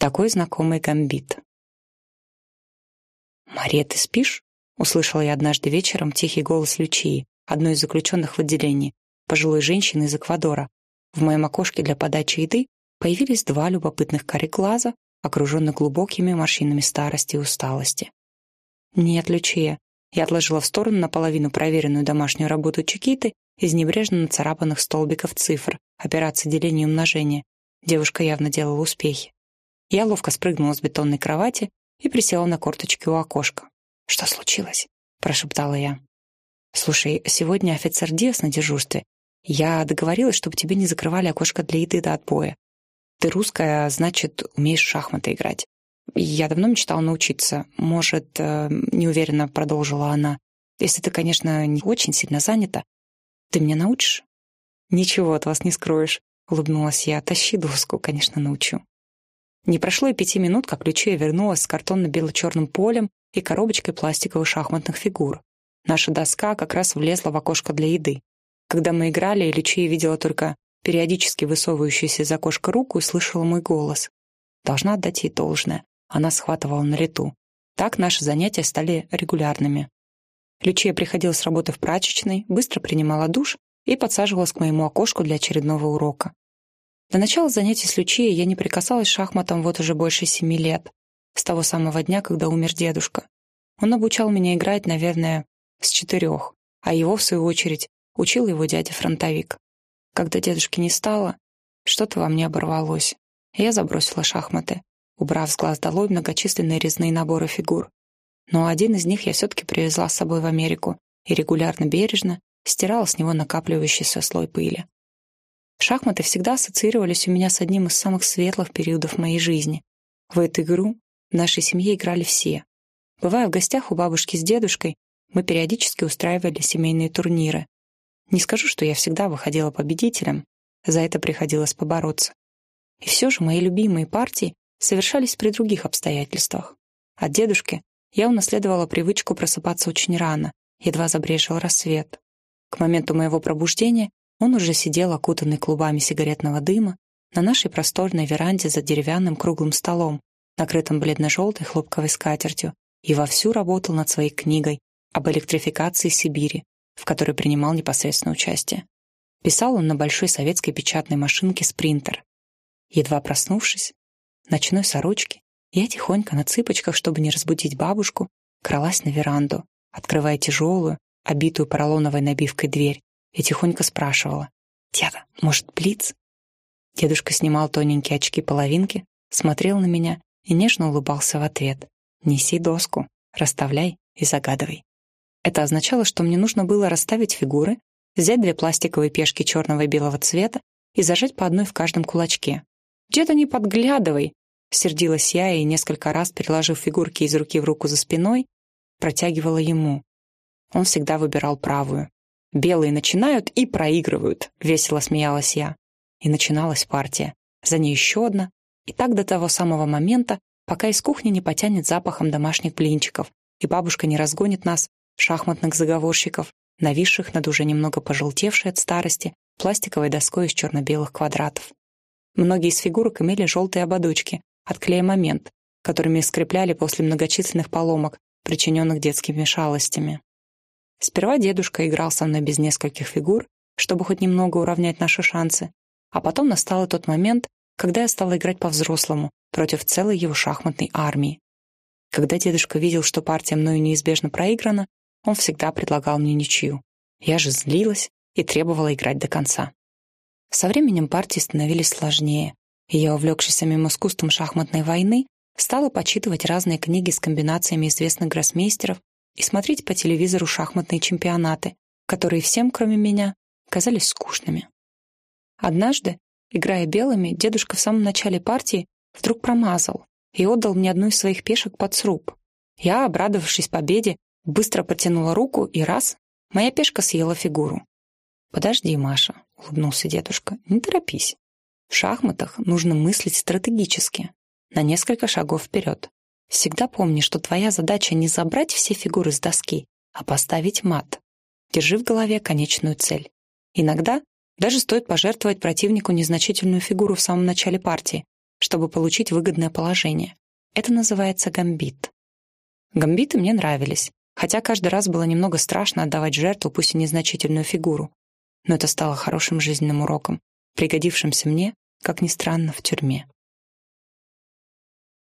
Такой знакомый гамбит. «Мария, ты спишь?» — услышала я однажды вечером тихий голос Лючии, одной из заключенных в отделении, пожилой женщины из Эквадора. В моем окошке для подачи еды появились два любопытных карих глаза, окруженных глубокими морщинами старости и усталости. «Нет, Лючия». Я отложила в сторону наполовину проверенную домашнюю работу Чикиты из небрежно нацарапанных столбиков цифр, операции деления и умножения. Девушка явно делала успехи. Я ловко спрыгнула с бетонной кровати и присела на корточки у окошка. «Что случилось?» — прошептала я. «Слушай, сегодня офицер Диас на дежурстве. Я договорилась, чтобы тебе не закрывали окошко для еды до отбоя. Ты русская, значит, умеешь шахматы играть. Я давно мечтала научиться. Может, э, неуверенно продолжила она. Если ты, конечно, не очень сильно занята, ты меня научишь? Ничего от вас не скроешь, улыбнулась я. Тащи доску, конечно, научу. Не прошло и пяти минут, как Лючия вернулась с картонно-бело-черным полем и коробочкой пластиковых шахматных фигур. Наша доска как раз влезла в окошко для еды. Когда мы играли, Лючия видела только периодически высовывающуюся из окошка руку и слышала мой голос. Должна отдать ей должное. Она схватывала на лету. Так наши занятия стали регулярными. Лючия приходила с работы в прачечной, быстро принимала душ и подсаживалась к моему окошку для очередного урока. До начала занятий с Лючией я не прикасалась к шахматам вот уже больше семи лет, с того самого дня, когда умер дедушка. Он обучал меня играть, наверное, с четырех, а его, в свою очередь, учил его дядя-фронтовик. Когда дедушки не стало, что-то во мне оборвалось, я забросила шахматы, убрав с глаз долой многочисленные резные наборы фигур. Но один из них я все-таки привезла с собой в Америку и регулярно бережно стирала с него накапливающийся слой пыли. Шахматы всегда ассоциировались у меня с одним из самых светлых периодов моей жизни. В эту игру в нашей семье играли все. Бывая в гостях у бабушки с дедушкой, мы периодически устраивали семейные турниры. Не скажу, что я всегда выходила победителем, за это приходилось побороться. И все же мои любимые партии совершались при других обстоятельствах. От дедушки я унаследовала привычку просыпаться очень рано, едва забрежил рассвет. К моменту моего пробуждения он уже сидел, окутанный клубами сигаретного дыма, на нашей просторной веранде за деревянным круглым столом, накрытым бледно-желтой хлопковой скатертью, и вовсю работал над своей книгой об электрификации Сибири, в которой принимал непосредственное участие. Писал он на большой советской печатной машинке «Спринтер». Едва проснувшись, ночной сорочке, я тихонько на цыпочках, чтобы не разбудить бабушку, кралась на веранду, открывая тяжелую, обитую поролоновой набивкой дверь, и тихонько спрашивала. «Деда, может, блиц?» Дедушка снимал тоненькие очки-половинки, смотрел на меня и нежно улыбался в ответ. «Неси доску, расставляй и загадывай». Это означало, что мне нужно было расставить фигуры, взять две пластиковые пешки черного и белого цвета и зажать по одной в каждом кулачке. «Деда, не подглядывай!» Сердилась я и, несколько раз переложив фигурки из руки в руку за спиной, протягивала ему. Он всегда выбирал правую. «Белые начинают и проигрывают», — весело смеялась я. И начиналась партия. За ней еще одна. И так до того самого момента, пока из кухни не потянет запахом домашних блинчиков, и бабушка не разгонит нас, шахматных заговорщиков, нависших над уже немного пожелтевшей от старости пластиковой доской из черно-белых квадратов. Многие из фигурок имели желтые ободочки, от клея «Момент», которыми скрепляли после многочисленных поломок, причиненных детскими шалостями. Сперва дедушка играл со мной без нескольких фигур, чтобы хоть немного уравнять наши шансы, а потом настал тот момент, когда я стала играть по-взрослому против целой его шахматной армии. Когда дедушка видел, что партия мною неизбежно проиграна, он всегда предлагал мне ничью. Я же злилась и требовала играть до конца. Со временем партии становились сложнее, и я, увлекшись самим искусством шахматной войны, стала почитывать разные книги с комбинациями известных гроссмейстеров и смотреть по телевизору шахматные чемпионаты, которые всем, кроме меня, казались скучными. Однажды, играя белыми, дедушка в самом начале партии вдруг промазал и отдал мне одну из своих пешек под сруб. Я, обрадовавшись победе, быстро протянула руку, и раз — моя пешка съела фигуру. «Подожди, Маша», — улыбнулся дедушка, — «не торопись. В шахматах нужно мыслить стратегически, на несколько шагов вперед. Всегда помни, что твоя задача не забрать все фигуры с доски, а поставить мат. Держи в голове конечную цель. Иногда даже стоит пожертвовать противнику незначительную фигуру в самом начале партии, чтобы получить выгодное положение. Это называется гамбит. Гамбиты мне нравились, хотя каждый раз было немного страшно отдавать жертву, пусть и незначительную фигуру. Но это стало хорошим жизненным уроком, пригодившимся мне, как ни странно, в тюрьме.